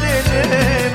dele